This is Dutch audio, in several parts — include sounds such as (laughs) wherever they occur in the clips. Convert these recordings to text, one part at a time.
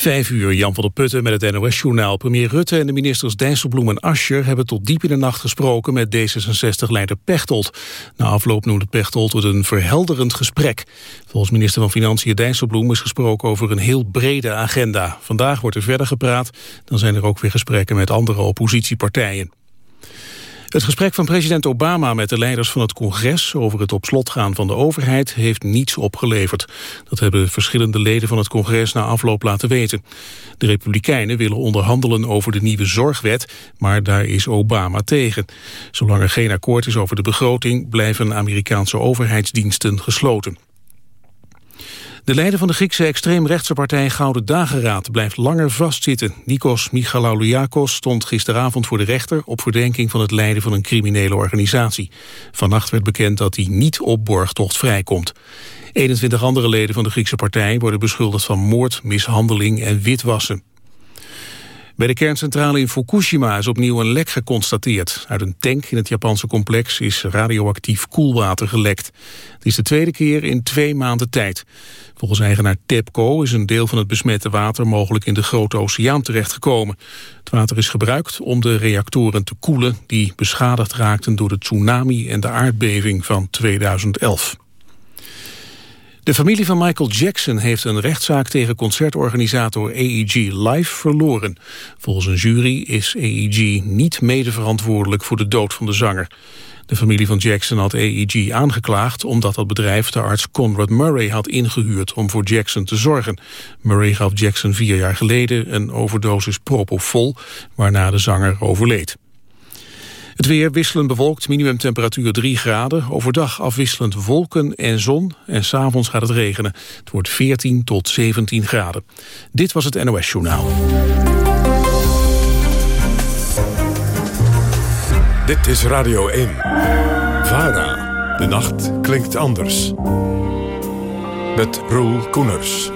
Vijf uur, Jan van der Putten met het NOS-journaal. Premier Rutte en de ministers Dijsselbloem en Ascher... hebben tot diep in de nacht gesproken met D66-leider Pechtold. Na afloop noemde Pechtold het een verhelderend gesprek. Volgens minister van Financiën Dijsselbloem is gesproken over een heel brede agenda. Vandaag wordt er verder gepraat. Dan zijn er ook weer gesprekken met andere oppositiepartijen. Het gesprek van president Obama met de leiders van het congres over het op slot gaan van de overheid heeft niets opgeleverd. Dat hebben verschillende leden van het congres na afloop laten weten. De republikeinen willen onderhandelen over de nieuwe zorgwet, maar daar is Obama tegen. Zolang er geen akkoord is over de begroting blijven Amerikaanse overheidsdiensten gesloten. De leider van de Griekse extreemrechtse partij Gouden Dageraad blijft langer vastzitten. Nikos Michalaouliakos stond gisteravond voor de rechter op verdenking van het leiden van een criminele organisatie. Vannacht werd bekend dat hij niet op borgtocht vrijkomt. 21 andere leden van de Griekse partij worden beschuldigd van moord, mishandeling en witwassen. Bij de kerncentrale in Fukushima is opnieuw een lek geconstateerd. Uit een tank in het Japanse complex is radioactief koelwater gelekt. Het is de tweede keer in twee maanden tijd. Volgens eigenaar TEPCO is een deel van het besmette water mogelijk in de Grote Oceaan terechtgekomen. Het water is gebruikt om de reactoren te koelen die beschadigd raakten door de tsunami en de aardbeving van 2011. De familie van Michael Jackson heeft een rechtszaak tegen concertorganisator AEG Live verloren. Volgens een jury is AEG niet medeverantwoordelijk voor de dood van de zanger. De familie van Jackson had AEG aangeklaagd omdat dat bedrijf de arts Conrad Murray had ingehuurd om voor Jackson te zorgen. Murray gaf Jackson vier jaar geleden een overdosis propofol, waarna de zanger overleed. Het weer wisselend bewolkt, minimumtemperatuur 3 graden. Overdag afwisselend wolken en zon en s'avonds gaat het regenen. Het wordt 14 tot 17 graden. Dit was het NOS Journaal. Dit is Radio 1. VARA. De nacht klinkt anders. Met Roel Koeners.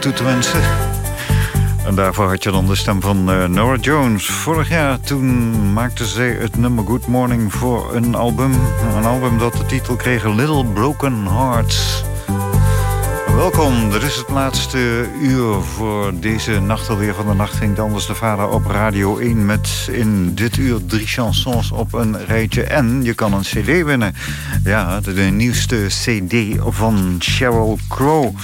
Toe te wensen. En daarvoor had je dan de stem van uh, Nora Jones. Vorig jaar toen maakte zij het nummer Good Morning voor een album. Een album dat de titel kreeg Little Broken Hearts. Welkom, dit is het laatste uur voor deze nacht alweer van de nacht ging anders de vader op Radio 1 met in dit uur drie chansons op een rijtje. En je kan een cd winnen. Ja, de, nieuwste cd van Sheryl Crow.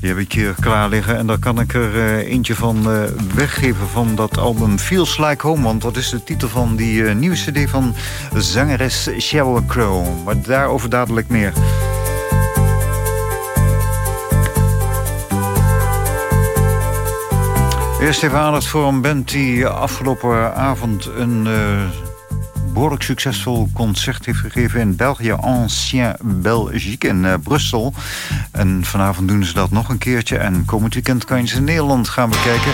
Die heb ik hier klaar liggen en daar kan ik er uh, eentje van uh, weggeven van dat album Feels Like Home. Want dat is de titel van die uh, nieuwe cd van zangeres Sheryl Crow. Maar daarover dadelijk meer. Eerst even aandacht voor een band die afgelopen avond een behoorlijk succesvol concert heeft gegeven in België, Ancien Belgique in uh, Brussel. En vanavond doen ze dat nog een keertje en komend weekend kan je ze in Nederland gaan bekijken.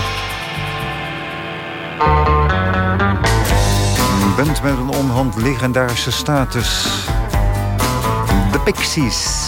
Een band met een onhand legendarische status. De Pixies.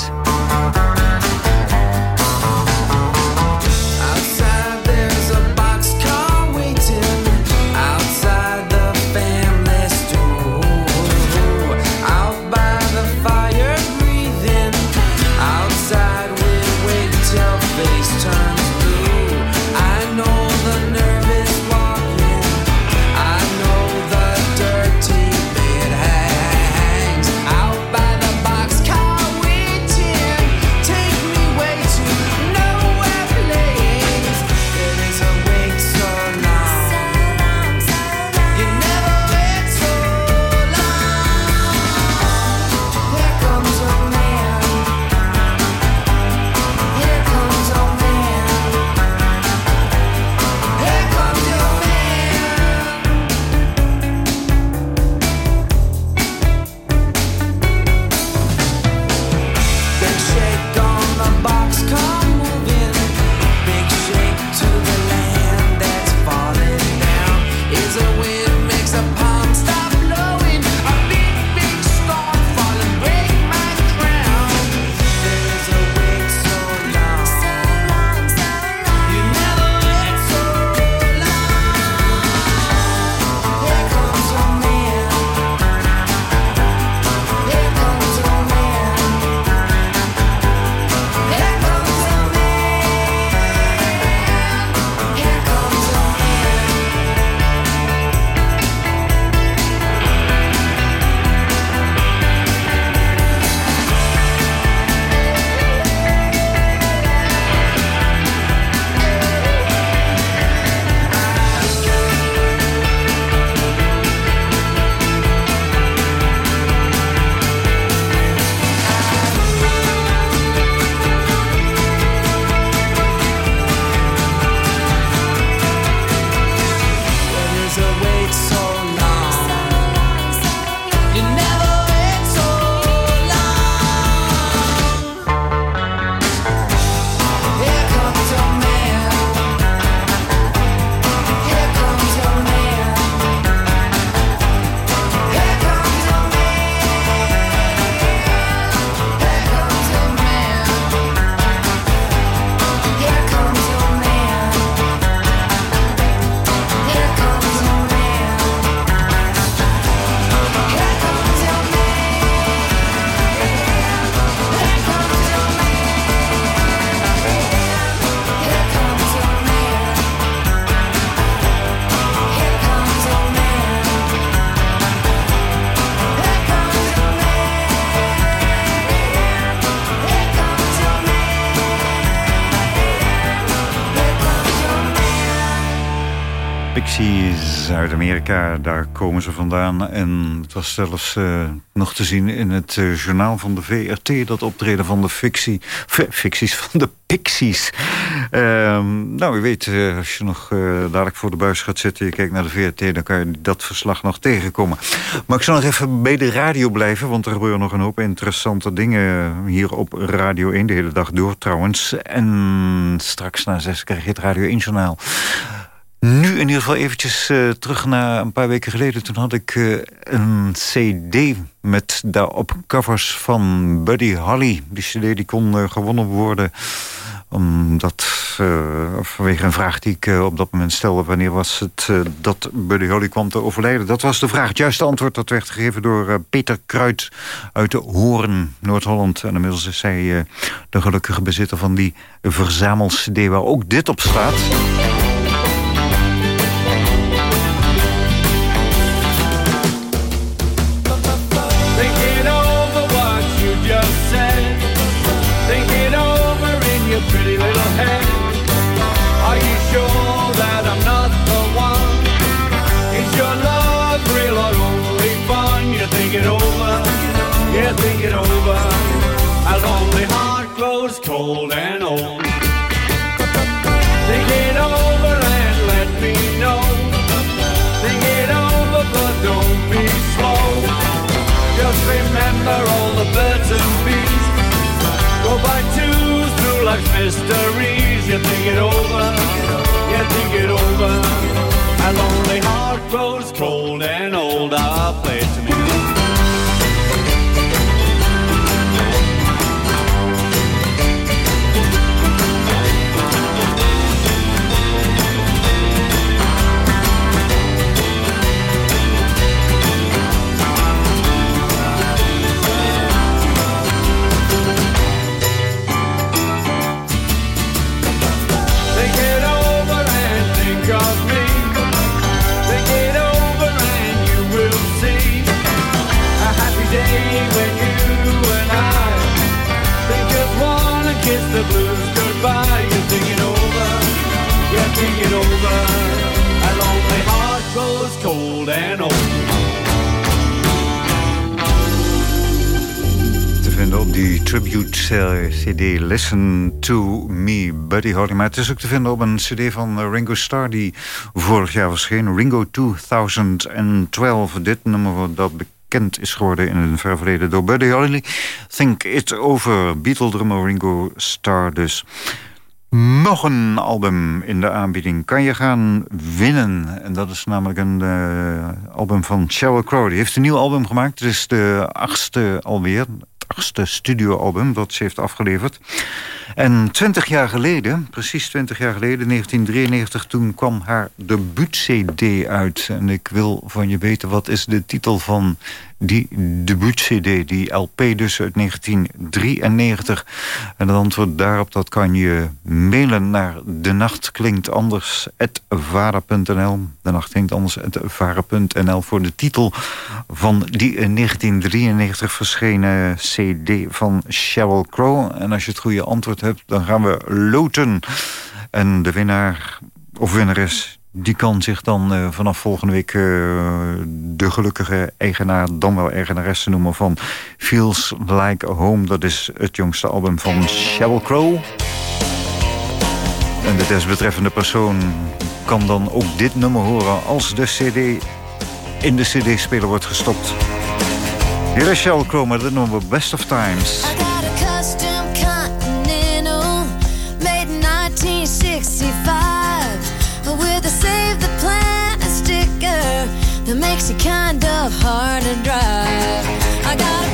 Zuid-Amerika, daar komen ze vandaan. En het was zelfs uh, nog te zien in het uh, journaal van de VRT... dat optreden van de fictie, ficties van de Pixies. Uh, nou, u weet, uh, als je nog dadelijk voor de buis gaat zitten... je kijkt naar de VRT, dan kan je dat verslag nog tegenkomen. Maar ik zal nog even bij de radio blijven... want er gebeuren nog een hoop interessante dingen hier op Radio 1... de hele dag door trouwens. En straks na zes krijg je het Radio 1-journaal. Nu in ieder geval eventjes uh, terug naar een paar weken geleden. Toen had ik uh, een cd met daarop covers van Buddy Holly. Die cd die kon uh, gewonnen worden omdat, vanwege een vraag die ik op dat moment stelde... wanneer was het dat Buddy Holly kwam te overlijden? Dat was de vraag. Het juiste antwoord dat werd gegeven door Peter Kruid uit de Hoorn, Noord-Holland. En inmiddels is hij de gelukkige bezitter van die verzamel-cd... waar ook dit op staat... just CD Listen to Me, Buddy Holly. Maar het is ook te vinden op een CD van Ringo Starr die vorig jaar verscheen. Ringo 2012. Dit nummer dat bekend is geworden in het verleden door Buddy Holly. Think It Over, Beatle-drummer Ringo Starr dus. Nog een album in de aanbieding kan je gaan winnen. En dat is namelijk een uh, album van Sheryl Crow. Die heeft een nieuw album gemaakt. Het is de achtste alweer. Achtste studioalbum dat ze heeft afgeleverd. En twintig jaar geleden, precies twintig jaar geleden, 1993... toen kwam haar debuut-cd uit. En ik wil van je weten, wat is de titel van die debuut-cd, die LP dus uit 1993. En het antwoord daarop, dat kan je mailen naar de nacht klinkt anders. De nacht klinkt anders voor de titel van die in 1993 verschenen cd van Sheryl Crow. En als je het goede antwoord dan gaan we loten. En de winnaar of winnares die kan zich dan uh, vanaf volgende week uh, de gelukkige eigenaar, dan wel eigenaresse noemen van Feels Like Home. Dat is het jongste album van Sheryl Crow. En de desbetreffende persoon kan dan ook dit nummer horen als de cd in de cd-speler wordt gestopt. Hier is Sheryl Crow met het nummer Best of Times. Makes it kind of hard to drive. I got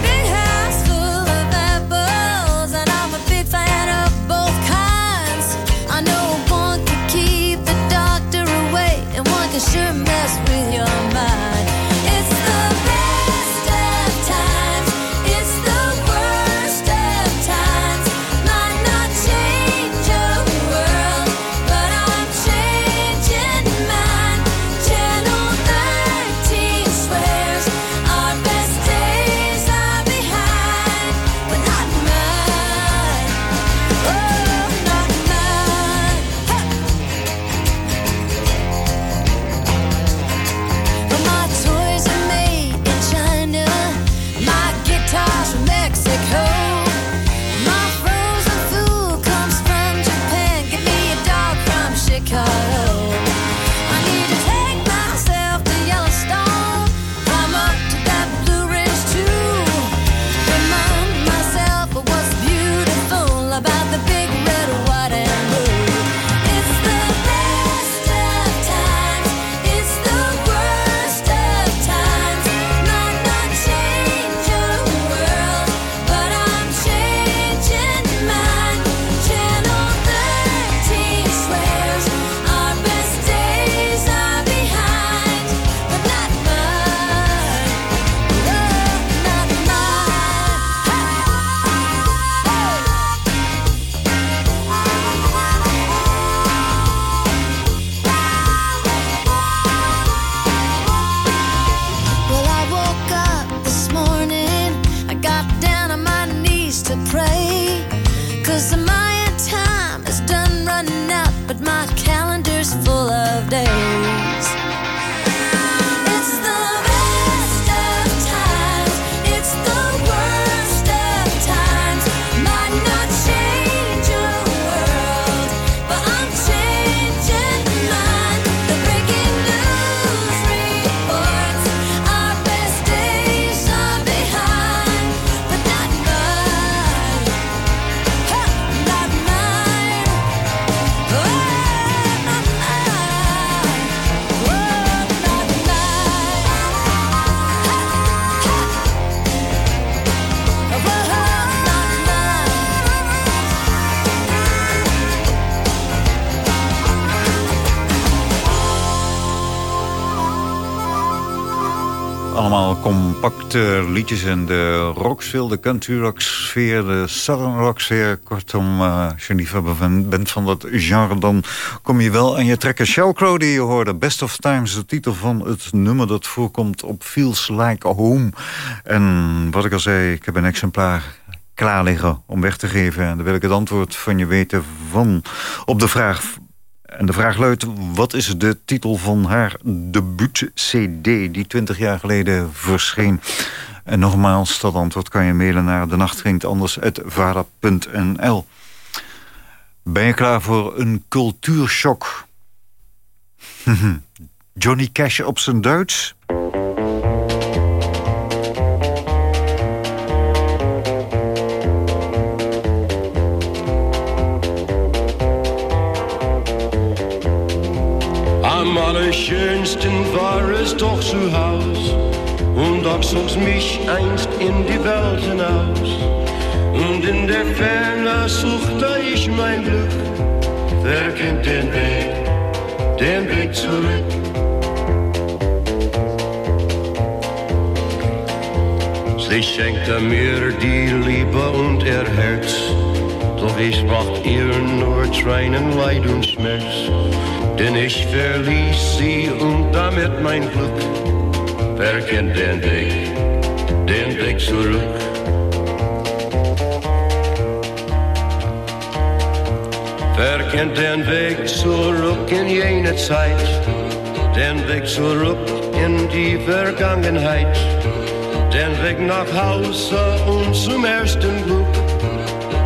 compacte liedjes in de rocksfeer, de country rock sfeer, de southern rock sfeer. Kortom, uh, je liefhebber bent van dat genre, dan kom je wel aan je trekken. Shell Crow die je hoorde, Best of Times, de titel van het nummer dat voorkomt op Feels Like Home. En wat ik al zei, ik heb een exemplaar klaar liggen om weg te geven. En dan wil ik het antwoord van je weten van op de vraag en de vraag luidt, wat is de titel van haar debuut-cd... die 20 jaar geleden verscheen? En nogmaals, dat antwoord kan je mailen naar de nacht. Ben je klaar voor een cultuurshock? (laughs) Johnny Cash op zijn Duits? Allerschönsten war es doch zu Haus. Und doch zog's mich einst in die Welt hinaus. Und in der Ferne suchte ich mein Glück. Wer kennt den Weg, den Weg zurück? Sie schenkte mir die Liebe und ihr Herz. Doch ich macht ihr nur Tränen, Leid und Schmerz. Denn ich verließ sie und damit mein Glück. Wer kennt den Weg, den Weg zurück? Wer kennt den Weg zurück in jene Zeit? Den Weg zurück in die Vergangenheit. Den Weg nach Hause und zum ersten Glück.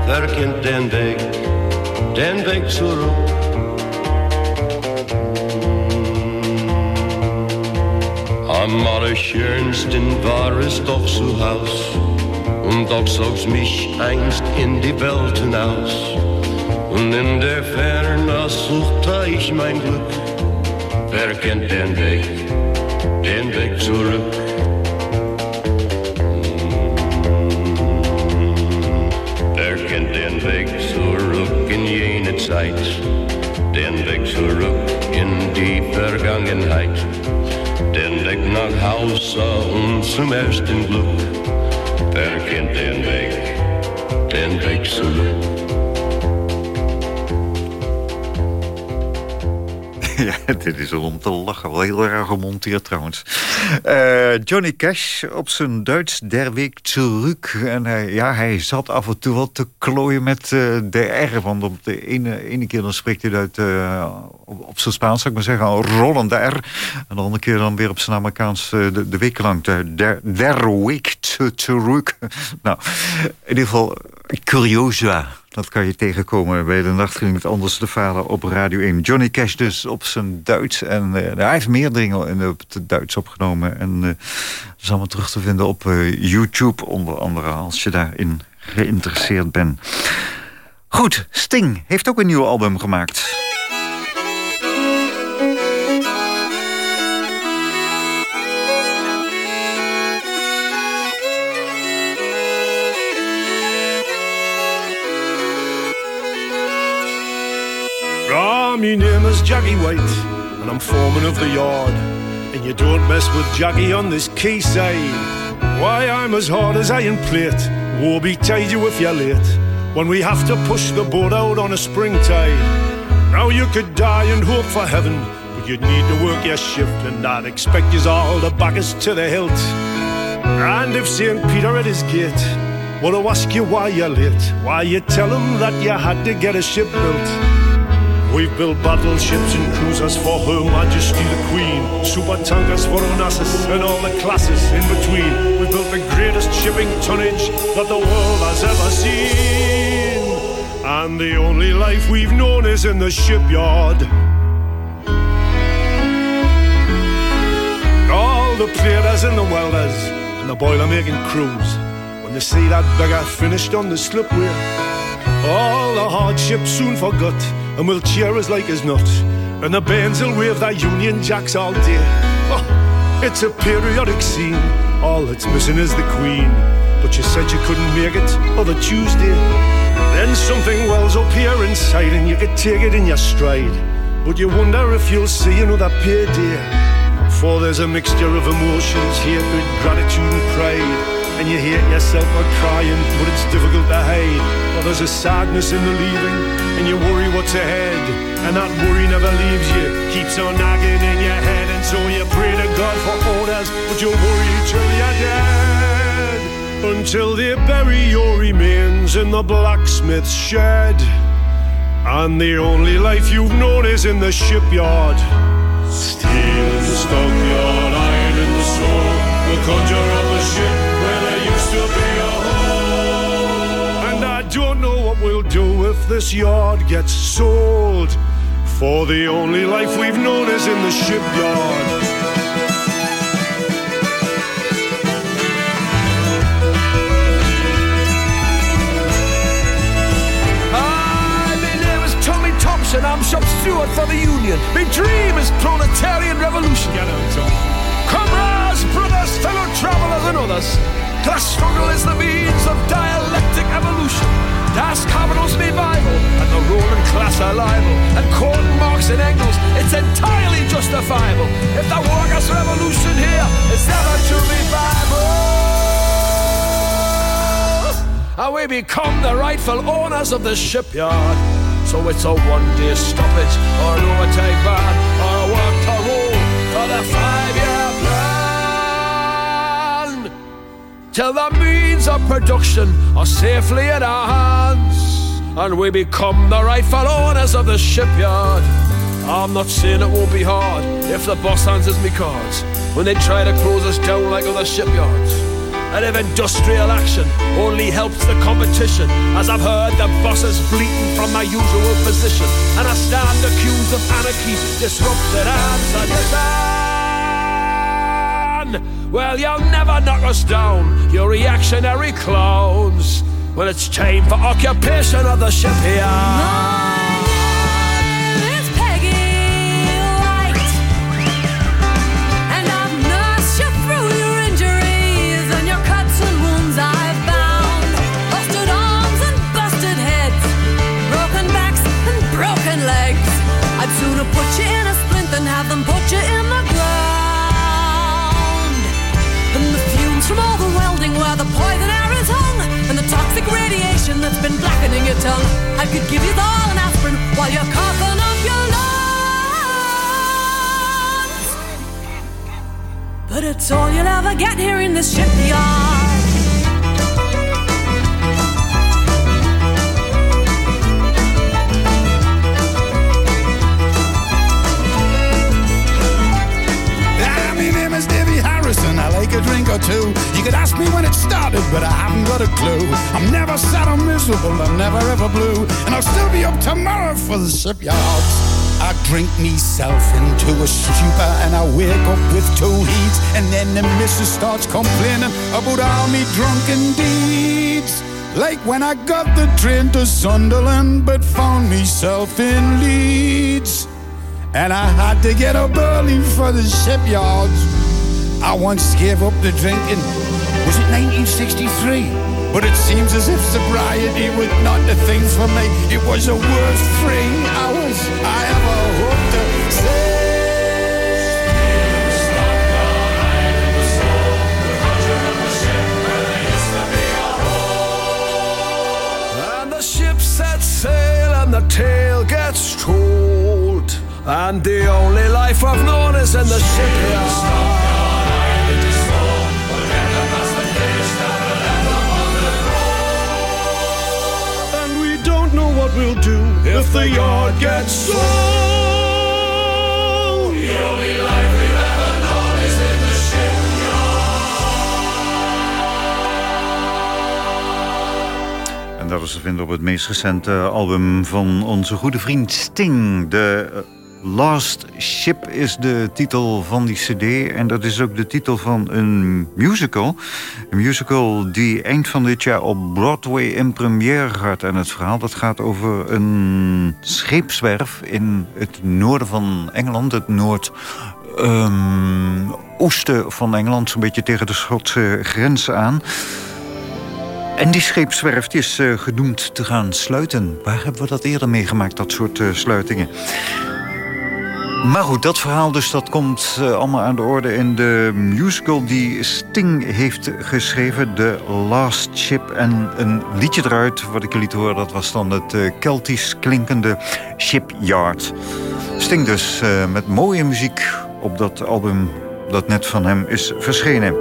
Wer kennt den Weg, den Weg zurück? Am allerschönsten war es doch zu Haus, und doch zog's mich einst in die Welt hinaus. Und in der Ferne suchte ich mein Glück. Wer kennt den Weg, den Weg zurück? Wer kennt den Weg zurück in jene Zeit? Den Weg zurück in die Vergangenheit Und zum ersten Glück. Wer kennt den Weg, den zurück? Ja, dit is om te lachen. Wel heel erg gemonteerd trouwens. Uh, Johnny Cash op zijn Duits der week terug. En hij, ja, hij zat af en toe wat te klooien met uh, de R. Want op de ene, ene keer dan spreekt hij uit uh, op, op, zijn Spaans, zou ik maar zeggen, rollende R. En de andere keer dan weer op zijn Amerikaans de, de week lang. De, der, der week terug. (laughs) nou, in ieder geval, curiosa. Dat kan je tegenkomen bij de nacht anders de vader op Radio 1. Johnny Cash dus op zijn Duits. En hij heeft meer dingen in het Duits opgenomen. En uh, dat is allemaal terug te vinden op uh, YouTube onder andere. Als je daarin geïnteresseerd bent. Goed, Sting heeft ook een nieuw album gemaakt. my name is Jaggy White, and I'm foreman of the yard. And you don't mess with Jaggy on this quayside. Why, I'm as hard as iron plate. Woe betide you if you're late. When we have to push the boat out on a spring tide. Now you could die and hope for heaven, but you'd need to work your shift, and I'd expect you all to back us to the hilt. And if St. Peter at his gate were to ask you why you're late, why you tell him that you had to get a ship built. We've built battleships and cruisers for Her Majesty the Queen, super tankers for Onassis and all the classes in between. We've built the greatest shipping tonnage that the world has ever seen. And the only life we've known is in the shipyard. All the platers and the welders and the boiler making crews, when they see that beggar finished on the slipway, all the hardships soon forgot and we'll cheer as like as not. And the bands will wave their Union Jacks all day. Oh, it's a periodic scene. All that's missing is the Queen. But you said you couldn't make it other Tuesday. Then something wells up here inside, and you could take it in your stride. But you wonder if you'll see another payday. For there's a mixture of emotions, hatred, gratitude and pride. And you hate yourself for crying, but it's difficult to hide. Well, there's a sadness in the leaving, and you worry what's ahead. And that worry never leaves you, keeps on nagging in your head. And so you pray to God for orders, but you worry till you're dead. Until they bury your remains in the blacksmith's shed. And the only life you've known is in the shipyard. Steel in the iron in the soul. We'll conjure up a ship do if this yard gets sold. For the only life we've known is in the shipyard. Hi, my name is Tommy Thompson. I'm shop steward for the Union. My dream is proletarian revolution. Get out, Tom. Comrades, brothers, fellow travelers, and others. Class struggle is the means of dialectic evolution. Das Kapital's Bible, and the ruling class are liable. And quoting Marx and Engels, it's entirely justifiable. If the workers' revolution here is ever to be viable. And we become the rightful owners of the shipyard. So it's a one-day stoppage, or an overtime ban, or a work to roll for the five-year Till the means of production are safely in our hands, and we become the rightful owners of the shipyard. I'm not saying it won't be hard if the boss answers me cards when they try to close us down like other shipyards. And if industrial action only helps the competition, as I've heard the bosses bleating from my usual position, and I stand accused of anarchy, disrupted and sedition. Well, you'll never knock us down, you reactionary clowns, Well, it's time for occupation of the shipyard. I could give you all an aspirin while you're coughing up your lungs. But it's all you'll ever get here in this shipyard. Like a drink or two. You could ask me when it started, but I haven't got a clue. I'm never sad or miserable, I'm never ever blue. And I'll still be up tomorrow for the shipyards. I drink myself into a stupor and I wake up with two heats. And then the missus starts complaining about all me drunken deeds. Like when I got the train to Sunderland, but found myself in Leeds. And I had to get up early for the shipyards. I once gave up the drinking. Was it 1963? But it seems as if sobriety was not the thing for me. It was the worst three hours I ever hope to say. And the ship sets sail and the tale gets told. And the only life I've known is in the shipyard. We'll do if the yard gets sold. The only life we've ever known is in the En dat is te vinden op het meest recente album van onze goede vriend Sting. De eh, Last Ship is de titel van die cd. En dat is ook de titel van een musical. Een musical die eind van dit jaar op Broadway in première gaat. En het verhaal dat gaat over een scheepswerf in het noorden van Engeland. Het noord... ehm, oosten van Engeland, zo'n beetje tegen de Schotse grens aan. En die scheepswerf is eh, gedoemd te gaan sluiten. Waar hebben we dat eerder meegemaakt, dat soort eh, sluitingen? Maar goed, dat verhaal dus dat komt eh, allemaal aan de orde in de musical die Sting heeft geschreven, The Last Ship. En een liedje eruit, wat ik jullie horen, dat was dan het eh, Keltisch klinkende Shipyard. Sting dus eh, met mooie muziek op dat album dat net van hem is verschenen.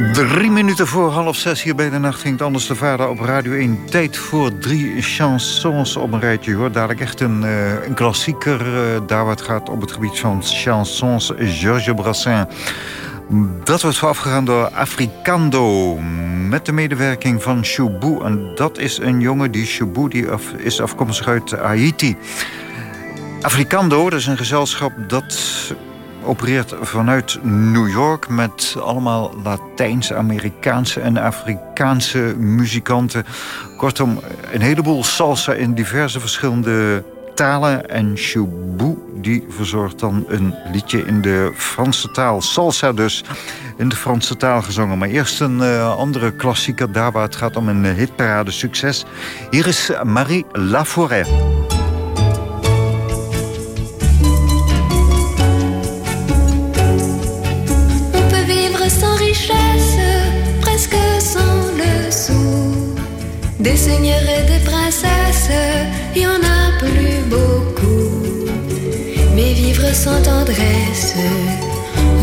Drie minuten voor half zes hier bij de nacht ging het anders de vader op Radio 1. Tijd voor drie chansons op een rijtje. Hoor. Dadelijk echt een, eh, een klassieker eh, daar wat gaat op het gebied van chansons. Georges Brassens. Dat wordt voorafgegaan door Africando. Met de medewerking van Choubou. En dat is een jongen die Choubou die af, is afkomstig uit Haiti. Africando, dat is een gezelschap dat opereert vanuit New York... met allemaal Latijns-Amerikaanse en Afrikaanse muzikanten. Kortom, een heleboel salsa in diverse verschillende talen. En Choubou die verzorgt dan een liedje in de Franse taal. Salsa dus, in de Franse taal gezongen. Maar eerst een uh, andere klassieker, daar waar het gaat om een hitparade succes. Hier is Marie Laforêt. Des seigneurs et des princesses, il y en a plus beaucoup. Mais vivre sans tendresse,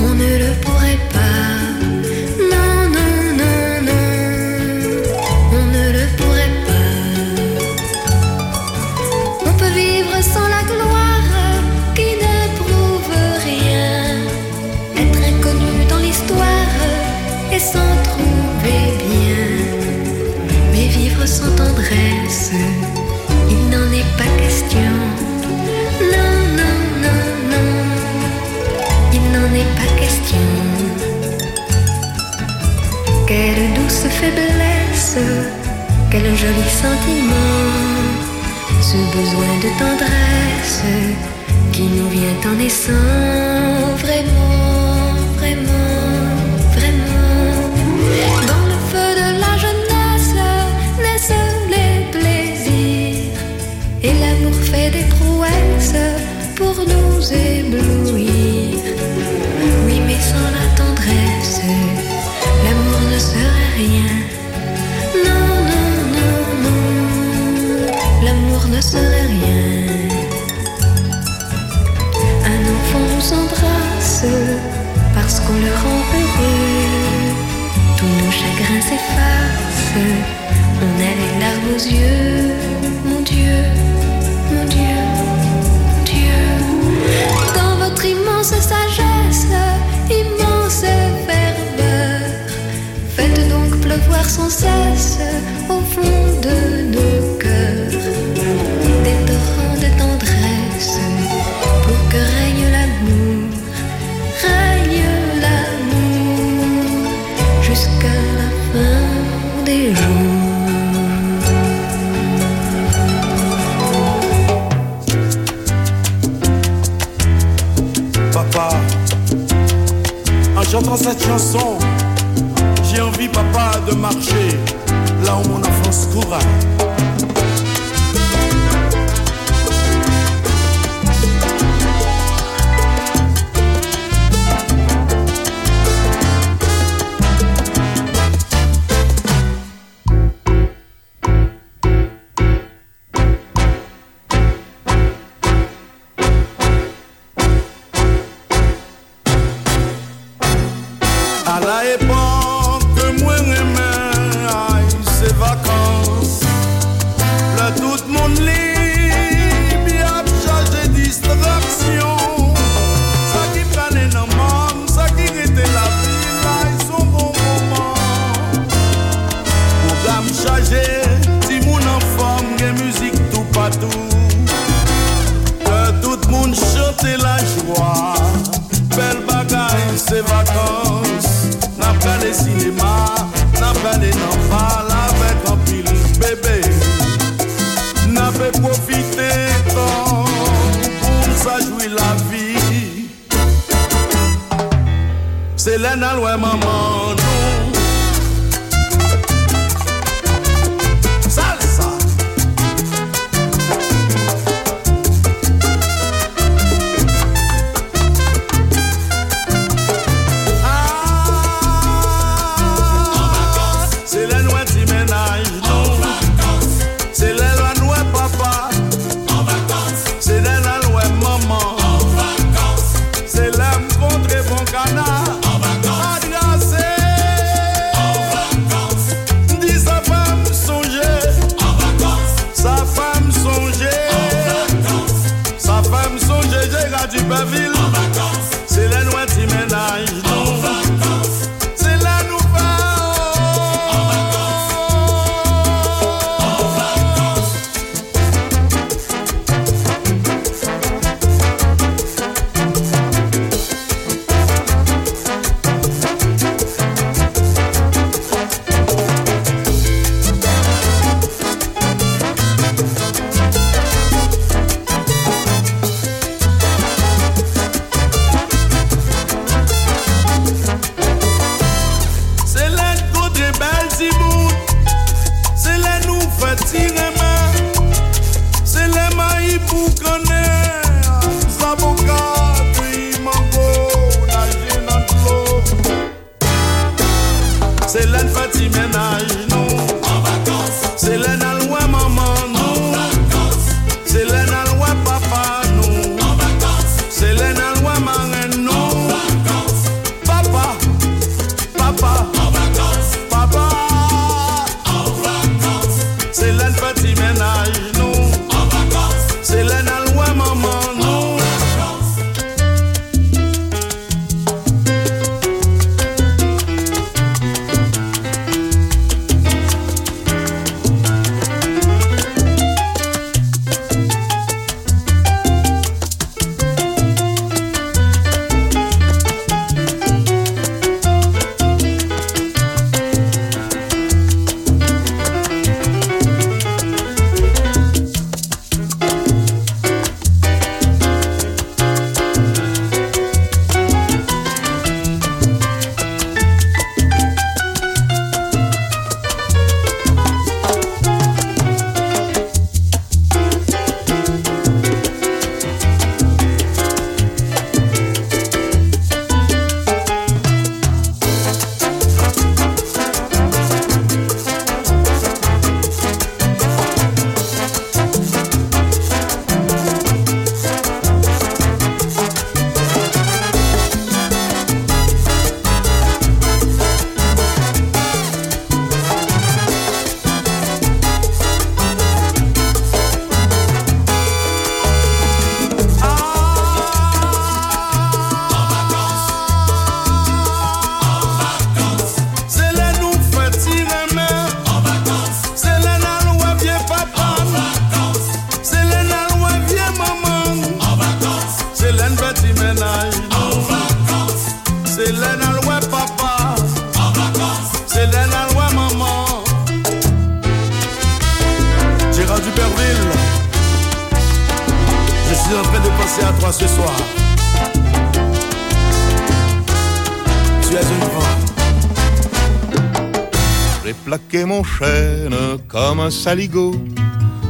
on ne le pourrait joli sentiment, ce besoin de tendresse qui nous vient en naissant vraiment, vraiment, vraiment. Dans le feu de la jeunesse naissent les plaisirs et l'amour fait des prouesses pour nous éblouir. Sans cesse au fond de nos chanson,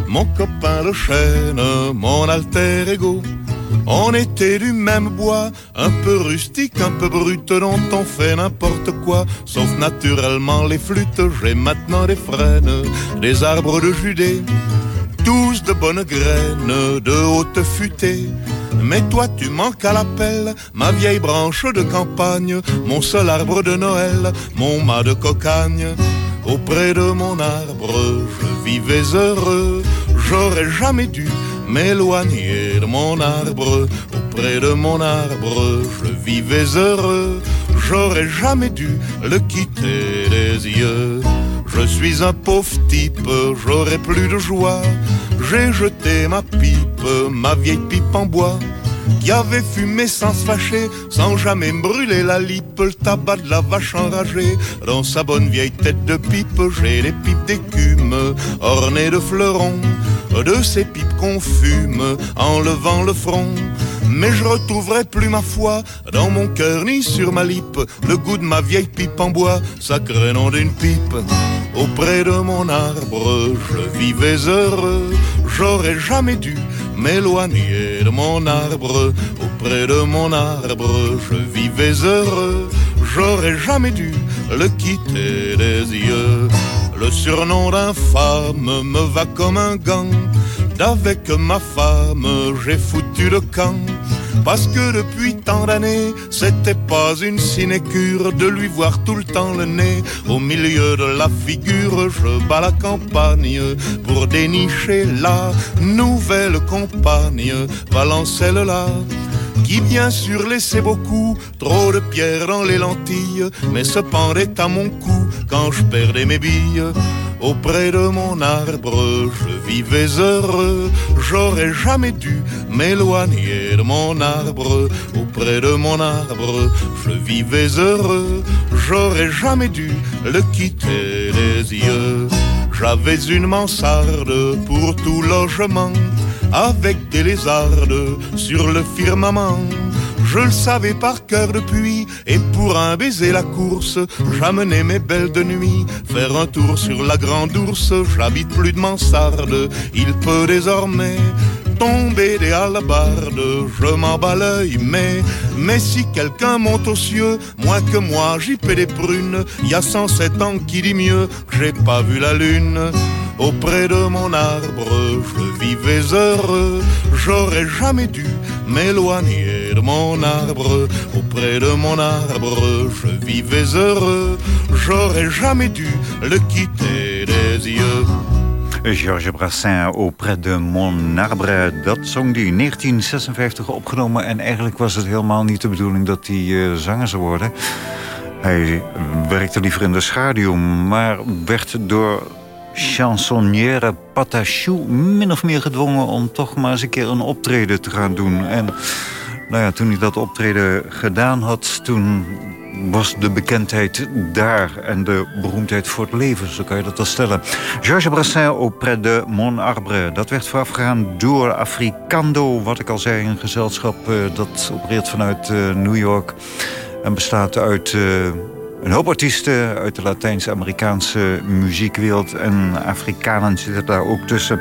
Mon copain le chêne, mon alter ego. On était du même bois, un peu rustique, un peu brut, dont on fait n'importe quoi, sauf naturellement les flûtes. J'ai maintenant des frênes, des arbres de Judée, tous de bonnes graines, de haute futée. Mais toi tu manques à l'appel, ma vieille branche de campagne, mon seul arbre de Noël, mon mât de cocagne. Auprès de mon arbre, vivais heureux, j'aurais jamais dû m'éloigner de mon arbre. Auprès de mon arbre, je vivais heureux, j'aurais jamais dû le quitter des yeux. Je suis un pauvre type, j'aurais plus de joie. J'ai jeté ma pipe, ma vieille pipe en bois, qui avait fumé sans se fâcher, sans jamais brûler la lippe, le tabac de la vache enragée. Dans sa bonne vieille tête de pipe, j'ai les pipes d'écume, ornées de fleurons, de ces pipes qu'on fume, en levant le front. Mais je retrouverai plus ma foi dans mon cœur ni sur ma lippe le goût de ma vieille pipe en bois, sacré nom d'une pipe. Auprès de mon arbre, je vivais heureux, j'aurais jamais dû m'éloigner de mon arbre. Auprès de mon arbre, je vivais heureux, j'aurais jamais dû le quitter des yeux. Le surnom d'infâme me va comme un gant. D'avec ma femme, j'ai foutu le camp. Parce que depuis tant d'années, c'était pas une sinécure de lui voir tout le temps le nez au milieu de la figure. Je bats la campagne pour dénicher la nouvelle compagne, Valencelle là. Qui bien sûr laissait beaucoup trop de pierres dans les lentilles, mais se pendait à mon cou quand je perdais mes billes. Auprès de mon arbre, je vivais heureux. J'aurais jamais dû m'éloigner de mon arbre. Auprès de mon arbre, je vivais heureux. J'aurais jamais dû le quitter des yeux. J'avais une mansarde pour tout logement, avec des lézardes sur le firmament. Je le savais par cœur depuis, et pour un baiser la course, j'amenais mes belles de nuit faire un tour sur la grande ours. J'habite plus de mansarde, il peut désormais tomber des alabardes, je m'en bats l'œil, mais, mais si quelqu'un monte aux cieux, moins que moi, j'y paie des prunes, y a 107 ans qui dit mieux, j'ai pas vu la lune. Auprès de mon arbre, je vivais heureux, j'aurais jamais dû m'éloigner de mon arbre. Auprès de mon arbre, je vivais heureux, j'aurais jamais dû le quitter des yeux. Georges Brassens auprès de Mon Arbre. Dat zong die in 1956 opgenomen. En eigenlijk was het helemaal niet de bedoeling dat hij uh, zanger zou worden. Hij werkte liever in de schaduw, maar werd door chansonnière Patachou min of meer gedwongen om toch maar eens een keer een optreden te gaan doen. En nou ja, toen hij dat optreden gedaan had, toen was de bekendheid daar en de beroemdheid voor het leven, zo kan je dat wel stellen. Georges Brassens auprès de Mon Arbre. Dat werd voorafgegaan door Africando, wat ik al zei, een gezelschap uh, dat opereert vanuit uh, New York en bestaat uit uh, een hoop artiesten uit de Latijns-Amerikaanse muziekwereld en Afrikanen zitten daar ook tussen.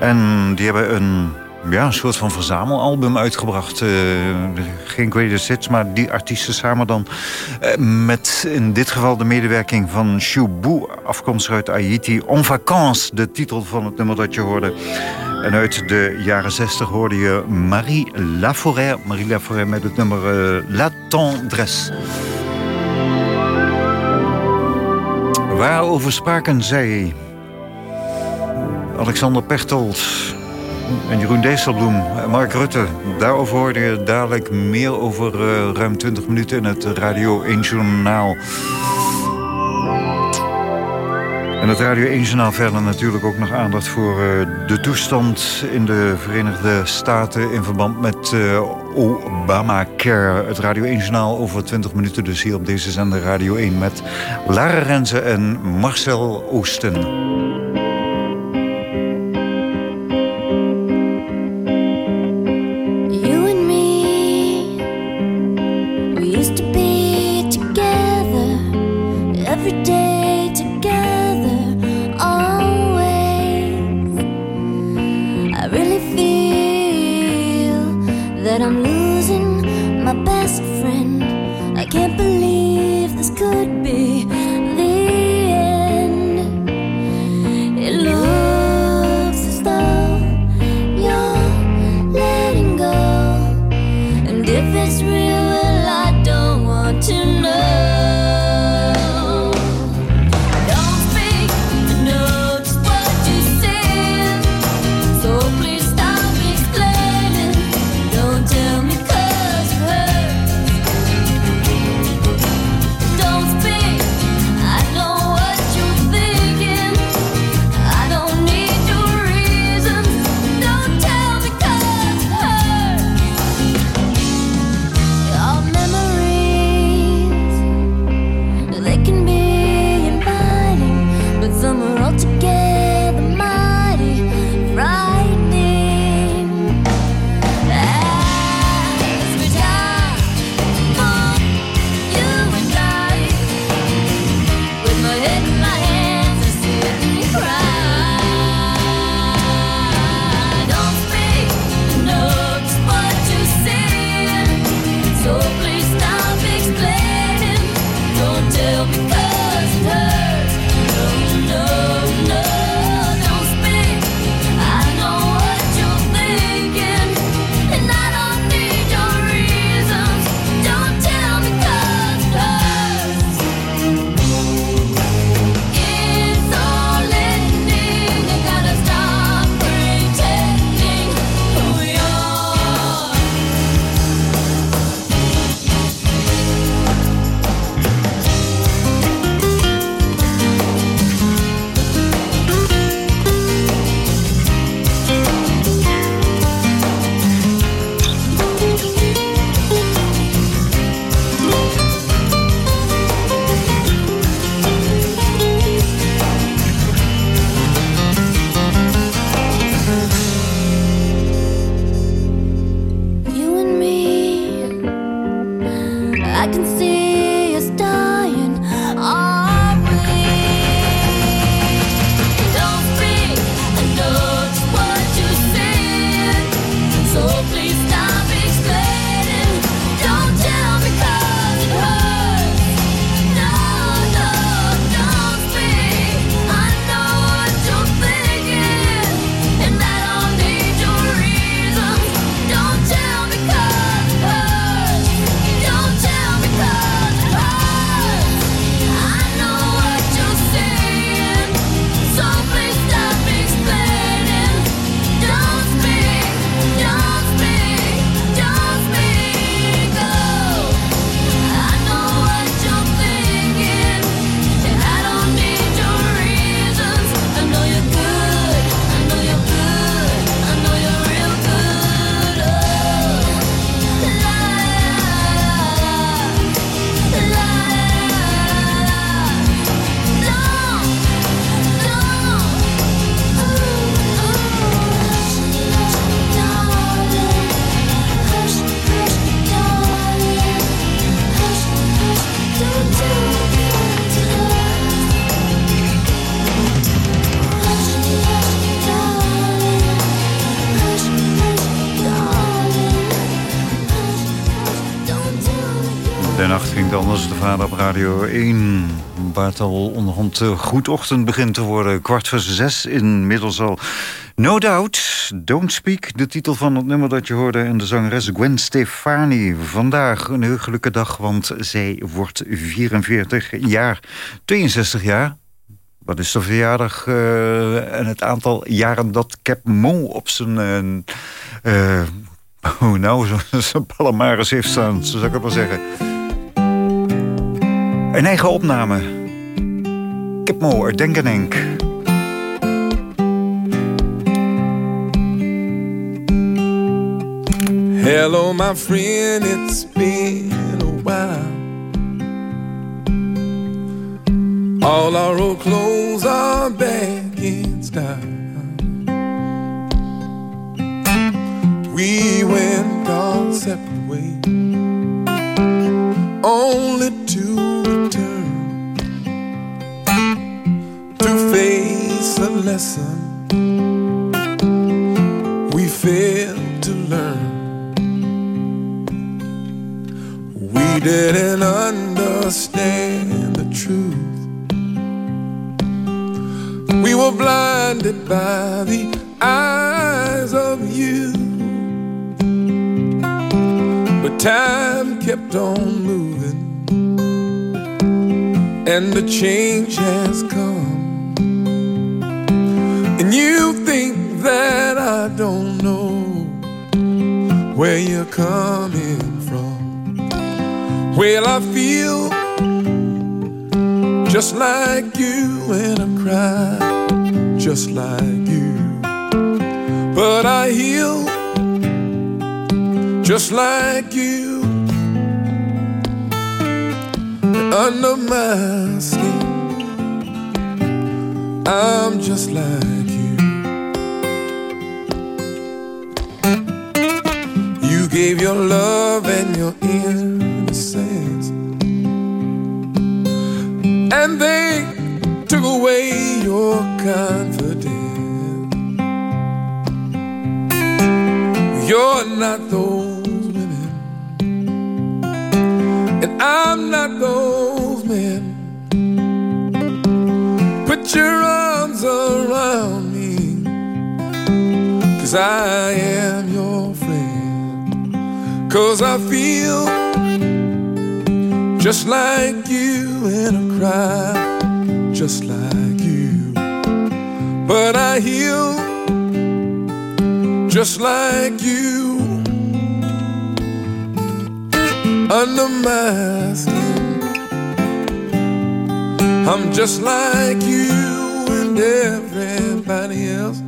En die hebben een ja, een soort van verzamelalbum uitgebracht. Uh, geen greatest hits, maar die artiesten samen dan. Uh, met in dit geval de medewerking van Choubou, afkomstig uit Haiti. En vacances, de titel van het nummer dat je hoorde. En uit de jaren 60 hoorde je Marie Laforêt. Marie Laforêt met het nummer uh, La Tendresse. Waarover spraken zij? Alexander Pechtold en Jeroen Dijsselbloem en Mark Rutte. Daarover hoorde je dadelijk meer over uh, ruim 20 minuten in het Radio 1 Journaal. En het Radio 1 Journaal verder natuurlijk ook nog aandacht voor uh, de toestand in de Verenigde Staten... in verband met uh, Obamacare. Het Radio 1 Journaal over 20 minuten dus hier op deze zender Radio 1... met Lara Renze en Marcel Oosten. Radio 1. Waar het al onderhand eh, goed ochtend begint te worden. Kwart voor zes inmiddels al. No Doubt, Don't Speak, de titel van het nummer dat je hoorde... en de zangeres Gwen Stefani. Vandaag een heugelijke dag, want zij wordt 44 jaar. 62 jaar, wat is de verjaardag eh, en het aantal jaren dat Cap Mo op zijn... eh, oh, nou, (laughs) zijn palamares heeft staan, zo zou ik het maar zeggen. Een eigen opname. Cap Mo uit Denk en Henk. Hello, my friend, it's been a while. All our old clothes are back in style. We went our separate ways, only a lesson we failed to learn. We didn't understand the truth. We were blinded by the eyes of you. But time kept on moving, and the change has come. And you think that I don't know where you're coming from. Well, I feel just like you, and I cry just like you. But I heal just like you. Under my skin, I'm just like gave your love and your innocence, and they took away your confidence. You're not those women, and I'm not those men. Put your arms around me, cause I am your. Cause I feel just like you, and I cry just like you. But I heal just like you under my skin. I'm just like you and everybody else.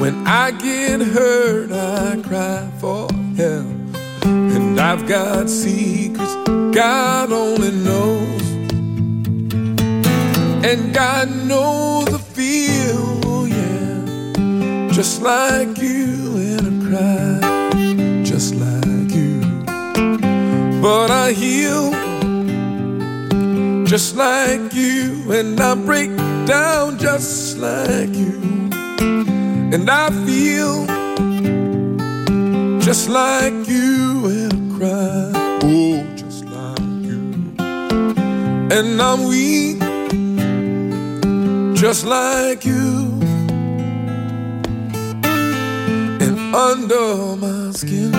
When I get hurt, I cry for help. And I've got secrets God only knows. And God knows the feel, oh yeah. Just like you, and I cry just like you. But I heal just like you, and I break down just like you. And I feel just like you, I cry, oh, just like you. And I'm weak just like you. And under my skin,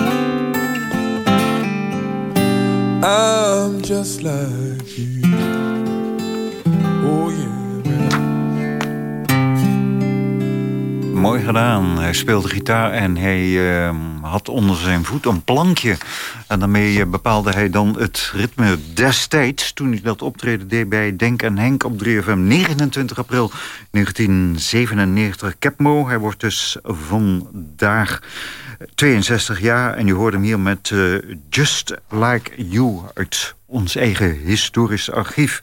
I'm just like you. Oh yeah. Mooi gedaan. Hij speelde gitaar en hij eh, had onder zijn voet een plankje. En daarmee eh, bepaalde hij dan het ritme destijds... toen hij dat optreden deed bij Denk en Henk op 3FM 29 april 1997. Capmo, hij wordt dus vandaag 62 jaar... en je hoort hem hier met eh, Just Like You uit ons eigen historisch archief.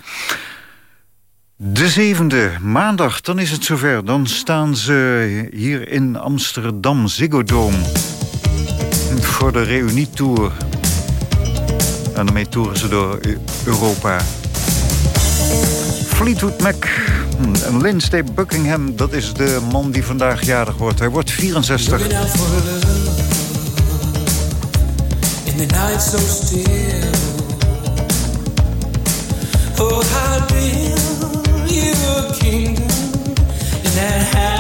De zevende, maandag, dan is het zover. Dan staan ze hier in Amsterdam, Ziggo Dome voor de reunietour. En daarmee toeren ze door e- Europa. Fleetwood Mac en Lindsay Buckingham, dat is de man die vandaag jarig wordt. Hij wordt 64. Nou in the night so still. Oh, how your kingdom in that.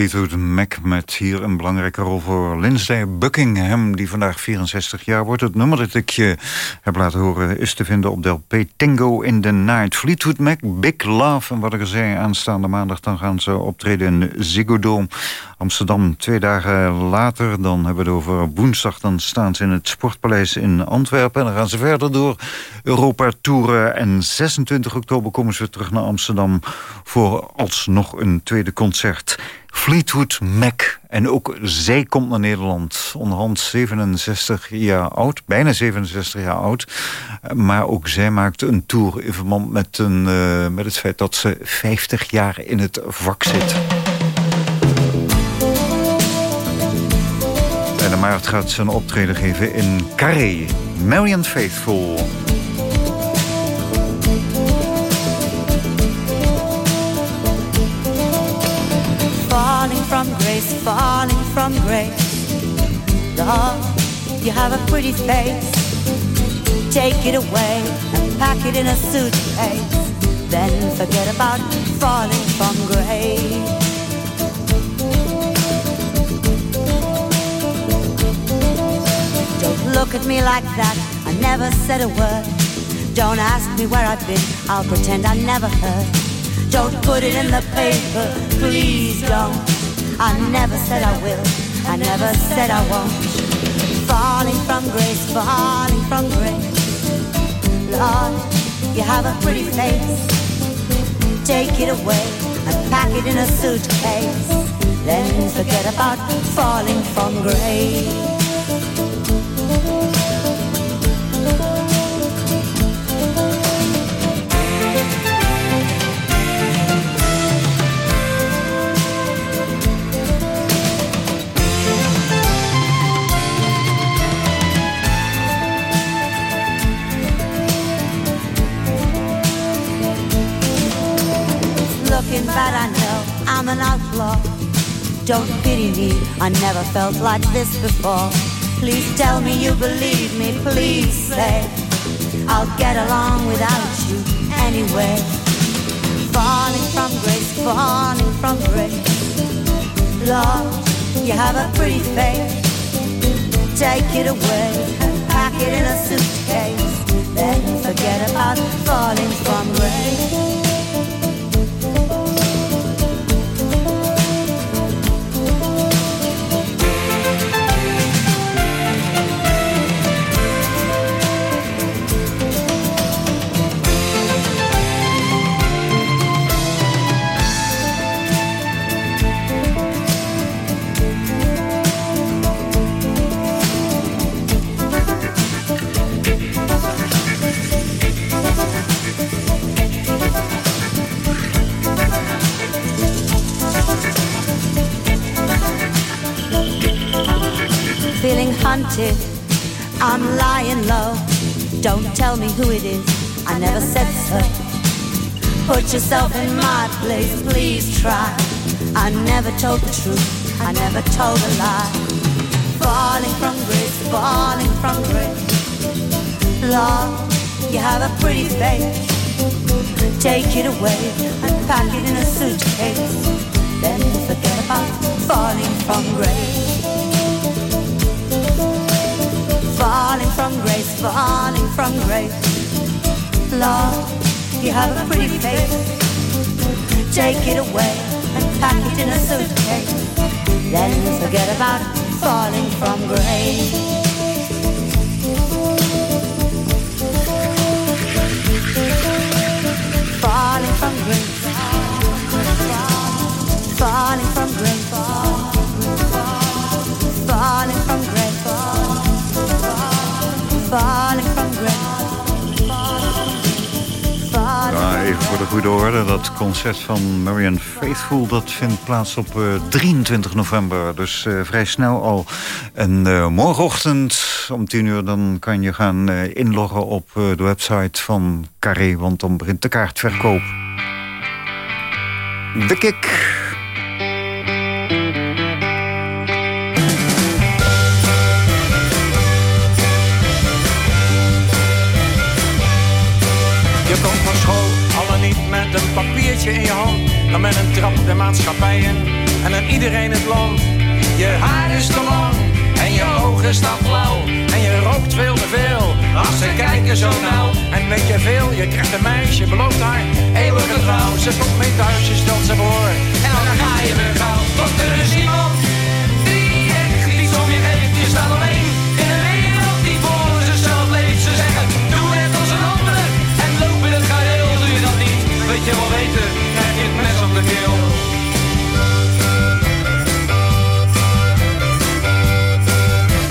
Fleetwood Mac met hier een belangrijke rol voor Lindsay Buckingham... die vandaag 64 jaar wordt. Het nummer dat ik je heb laten horen is te vinden op Del P. Tango in the Night. Fleetwood Mac, Big Love. En wat ik al zei, aanstaande maandag dan gaan ze optreden in Ziggo Dome. Amsterdam twee dagen later. Dan hebben we het over woensdag. Dan staan ze in het Sportpaleis in Antwerpen. En dan gaan ze verder door Europa toeren. En 26 oktober komen ze terug naar Amsterdam... voor alsnog een tweede concert. Fleetwood Mac. En ook zij komt naar Nederland. Onderhand 67 jaar oud. Bijna 67 jaar oud. Maar ook zij maakt een tour in verband met, een, uh, met het feit dat ze 50 jaar in het vak zit. En in maart gaat ze een optreden geven in Carré. Marion Faithful. Grace, falling from grace. Lord, you have a pretty face. Take it away and pack it in a suitcase. Then forget about falling from grace. Don't look at me like that. I never said a word. Don't ask me where I've been. I'll pretend I never heard. Don't put it in the paper, please don't. I never said I will, I never said I won't. Falling from grace, falling from grace. Lord, you have a pretty face. Take it away and pack it in a suitcase. Then forget about falling from grace. Don't pity me, I never felt like this before. Please tell me you believe me, please say I'll get along without you anyway. Falling from grace, falling from grace. Lord, you have a pretty face. Take it away and pack it in a suitcase. Then forget about falling from grace. Hunted. I'm lying low. Don't tell me who it is. I never said so. Put yourself in my place, please try. I never told the truth. I never told a lie. Falling from grace, falling from grace. Lord, you have a pretty face. Take it away and pack it in a suitcase. You have a pretty face. Take it away and pack it in a suitcase. Then forget about falling from grace. Falling from grace. Falling from grace. Falling from grace. Falling from voor de goede orde, dat concert van Marian Faithful... dat vindt plaats op eh, 23 november, dus eh, vrij snel al. En eh, morgenochtend om 10 uur dan kan je gaan eh, inloggen op eh, de website van Carré... want dan begint de kaartverkoop. De kick. De maatschappij in en dan iedereen het land. Je haar is te lang en je ogen staan blauw. En je rookt veel te veel, als ze kijken zo nauw. En weet je veel, je krijgt een meisje, belooft haar eeuwige trouw. Ze komt mee thuis, je ze voor en dan ga je weer gauw. Want er is iemand die echt iets om je geeft, je staat alleen. In een wereld die voor zichzelf leeft, ze zeggen, doe net als een ander. En loop in het gareel, doe je dat niet, weet je wel weten, krijg je het mes op de keel.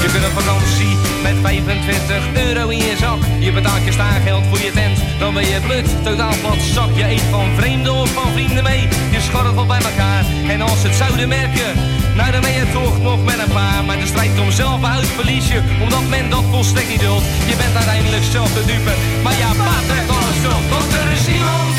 Je kunt op vakantie met 25 euro in je zak. Je betaalt je staargeld voor je tent, dan ben je blut. Totaal wat zak, je eet van vreemden of van vrienden mee. Je scharrelt bij elkaar en als ze het zouden merken... Nou dan ben je toch nog met een paar Maar de strijd om zelf uit verlies je Omdat men dat volstrekt niet duldt Je bent uiteindelijk zelf de dupe Maar ja, maat trekt alles schuld Want er is iemand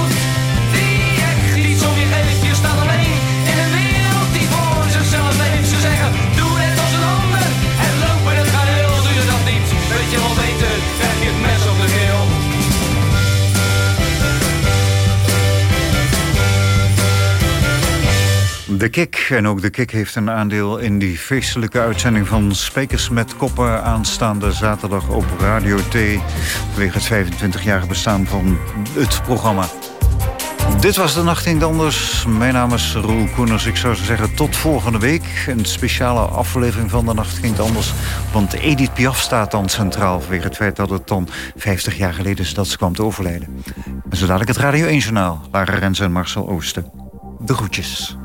De Kik. En ook De Kik heeft een aandeel in die feestelijke uitzending van Spekers met Koppen aanstaande zaterdag op Radio T. Vanwege het 25-jarige bestaan van het programma. Dit was de Nacht Ging Anders. Mijn naam is Roel Koeners. Ik zou zeggen tot volgende week. Een speciale aflevering van de Nacht Ging Anders. Want Edith Piaf staat dan centraal... vanwege het feit dat het dan 50 jaar geleden is dat ze kwam te overlijden. En zo dadelijk het Radio 1 Journaal. Lara Rens en Marcel Oosten. De groetjes.